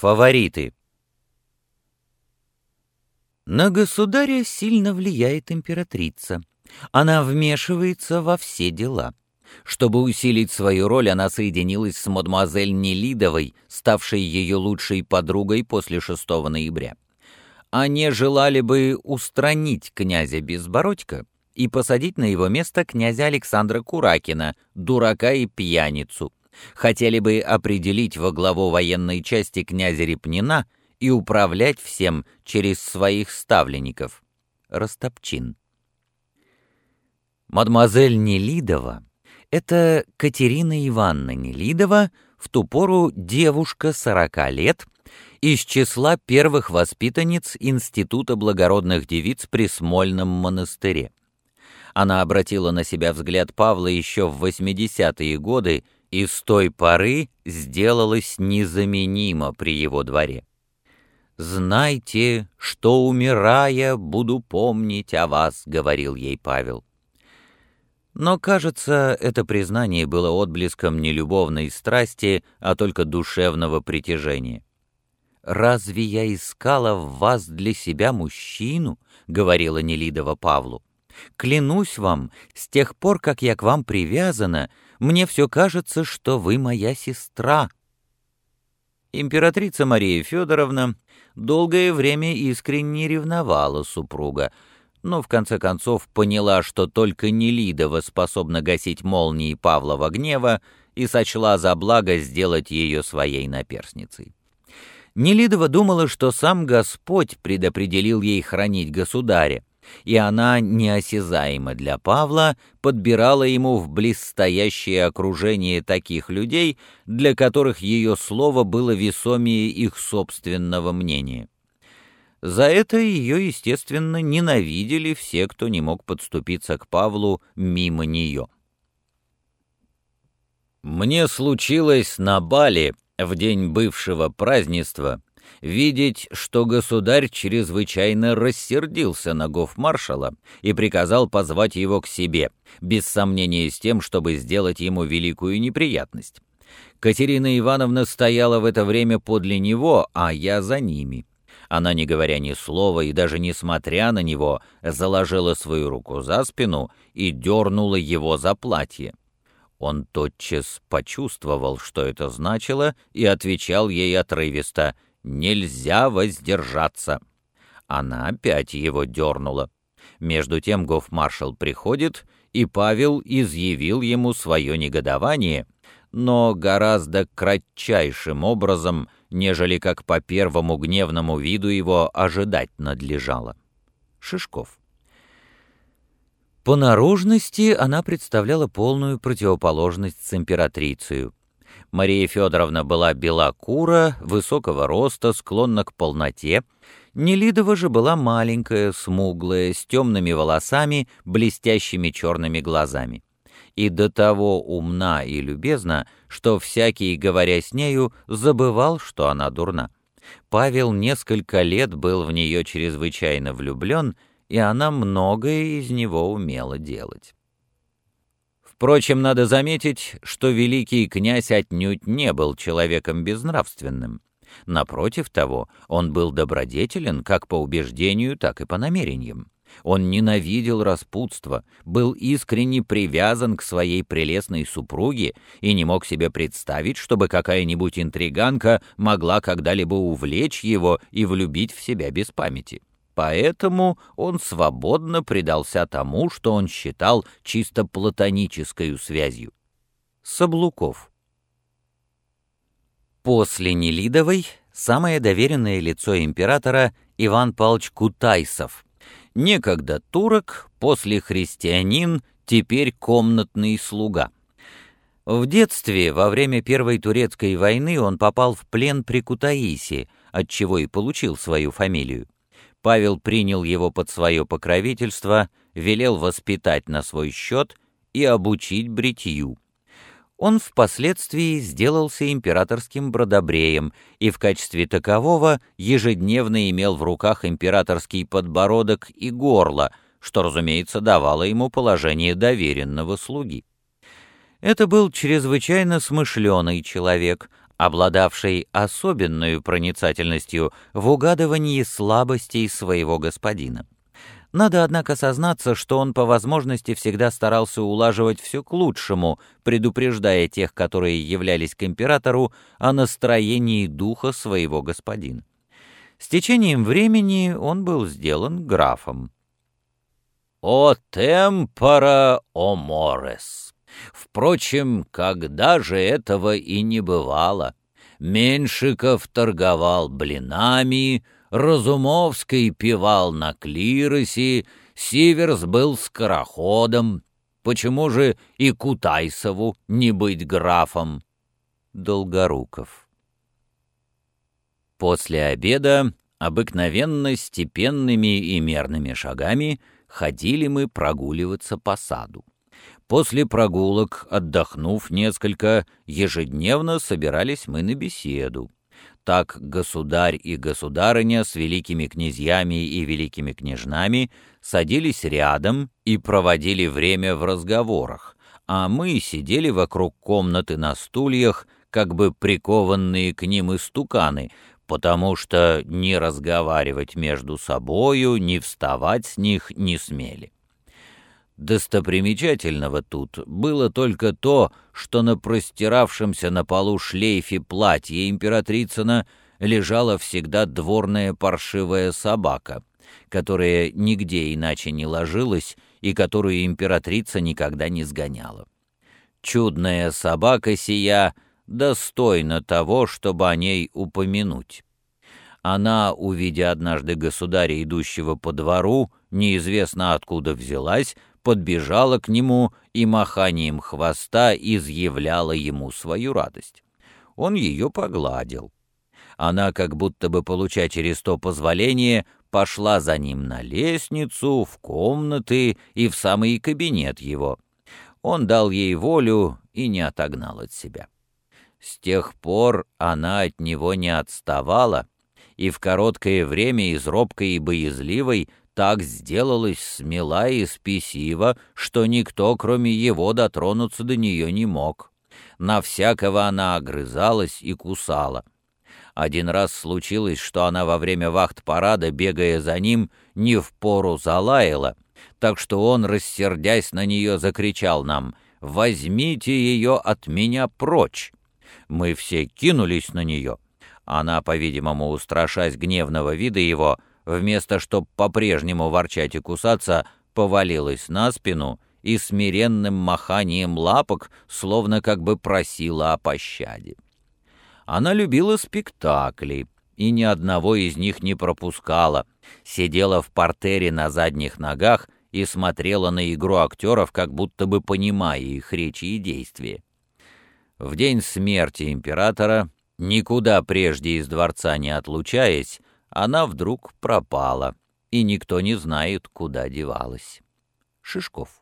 Фавориты На государя сильно влияет императрица. Она вмешивается во все дела. Чтобы усилить свою роль, она соединилась с мадемуазель Нелидовой, ставшей ее лучшей подругой после 6 ноября. Они желали бы устранить князя Безбородько и посадить на его место князя Александра Куракина, дурака и пьяницу. Хотели бы определить во главу военной части князя Репнина и управлять всем через своих ставленников. Растопчин. Мадемуазель Нелидова — это Катерина Ивановна Нелидова, в ту пору девушка сорока лет, из числа первых воспитанниц Института благородных девиц при Смольном монастыре. Она обратила на себя взгляд Павла еще в 80-е годы и с той поры сделалась незаменима при его дворе. «Знайте, что, умирая, буду помнить о вас», — говорил ей Павел. Но, кажется, это признание было отблеском не любовной страсти, а только душевного притяжения. «Разве я искала в вас для себя мужчину?» — говорила Нелидова Павлу. «Клянусь вам, с тех пор, как я к вам привязана, мне все кажется, что вы моя сестра». Императрица Мария Федоровна долгое время искренне ревновала супруга, но в конце концов поняла, что только Нелидова способна гасить молнии Павлова гнева и сочла за благо сделать ее своей наперсницей. Нелидова думала, что сам Господь предопределил ей хранить государя, и она, неосязаемо для Павла, подбирала ему в близстоящее окружение таких людей, для которых ее слово было весомее их собственного мнения. За это ее, естественно, ненавидели все, кто не мог подступиться к Павлу мимо нее. «Мне случилось на бале в день бывшего празднества видеть, что государь чрезвычайно рассердился на гофмаршала и приказал позвать его к себе, без сомнения с тем, чтобы сделать ему великую неприятность. Катерина Ивановна стояла в это время подле него, а я за ними. Она, не говоря ни слова и даже не смотря на него, заложила свою руку за спину и дернула его за платье. Он тотчас почувствовал, что это значило, и отвечал ей отрывисто «Нельзя воздержаться». Она опять его дернула. Между тем гофмаршал приходит, и Павел изъявил ему свое негодование, но гораздо кратчайшим образом — нежели как по первому гневному виду его ожидать надлежало. Шишков. По наружности она представляла полную противоположность с императрицей. Мария Федоровна была белокура, высокого роста, склонна к полноте. Нелидова же была маленькая, смуглая, с темными волосами, блестящими черными глазами и до того умна и любезна, что всякий, говоря с нею, забывал, что она дурна. Павел несколько лет был в нее чрезвычайно влюблен, и она многое из него умела делать. Впрочем, надо заметить, что великий князь отнюдь не был человеком безнравственным. Напротив того, он был добродетелен как по убеждению, так и по намерениям. Он ненавидел распутство, был искренне привязан к своей прелестной супруге и не мог себе представить, чтобы какая-нибудь интриганка могла когда-либо увлечь его и влюбить в себя без памяти. Поэтому он свободно предался тому, что он считал чисто платонической связью. Саблуков После Нелидовой самое доверенное лицо императора Иван Павлович Кутайсов — Некогда турок, после христианин, теперь комнатный слуга. В детстве, во время Первой турецкой войны, он попал в плен при Кутаиси, отчего и получил свою фамилию. Павел принял его под свое покровительство, велел воспитать на свой счет и обучить бритью он впоследствии сделался императорским бродобреем и в качестве такового ежедневно имел в руках императорский подбородок и горло, что, разумеется, давало ему положение доверенного слуги. Это был чрезвычайно смышленый человек, обладавшей особенной проницательностью в угадывании слабостей своего господина. Надо, однако, сознаться, что он по возможности всегда старался улаживать все к лучшему, предупреждая тех, которые являлись к императору, о настроении духа своего господина. С течением времени он был сделан графом. «О темпора, о морес!» Впрочем, когда же этого и не бывало? Меньшиков торговал блинами, Разумовский пивал на клиросе, Сиверс был скороходом. Почему же и Кутайсову не быть графом? Долгоруков. После обеда обыкновенно степенными и мерными шагами ходили мы прогуливаться по саду. После прогулок, отдохнув несколько, ежедневно собирались мы на беседу. Так государь и государыня с великими князьями и великими княжнами садились рядом и проводили время в разговорах, а мы сидели вокруг комнаты на стульях, как бы прикованные к ним истуканы, потому что ни разговаривать между собою, ни вставать с них не смели. Достопримечательного тут было только то, что на простиравшемся на полу шлейфе платья императрицына лежала всегда дворная паршивая собака, которая нигде иначе не ложилась и которую императрица никогда не сгоняла. Чудная собака сия достойна того, чтобы о ней упомянуть. Она, увидя однажды государя, идущего по двору, неизвестно откуда взялась, подбежала к нему и маханием хвоста изъявляла ему свою радость. Он ее погладил. Она, как будто бы получа через то позволение, пошла за ним на лестницу, в комнаты и в самый кабинет его. Он дал ей волю и не отогнал от себя. С тех пор она от него не отставала, и в короткое время из робкой и боязливой так сделалась смела и спесива, что никто, кроме его, дотронуться до нее не мог. На всякого она огрызалась и кусала. Один раз случилось, что она во время вахт-парада, бегая за ним, не в пору залаяла, так что он, рассердясь на нее, закричал нам «Возьмите ее от меня прочь!» Мы все кинулись на нее. Она, по-видимому, устрашась гневного вида его, — вместо чтоб по-прежнему ворчать и кусаться, повалилась на спину и смиренным маханием лапок словно как бы просила о пощаде. Она любила спектакли и ни одного из них не пропускала, сидела в портере на задних ногах и смотрела на игру актеров, как будто бы понимая их речи и действия. В день смерти императора, никуда прежде из дворца не отлучаясь, она вдруг пропала, и никто не знает, куда девалась. Шишков.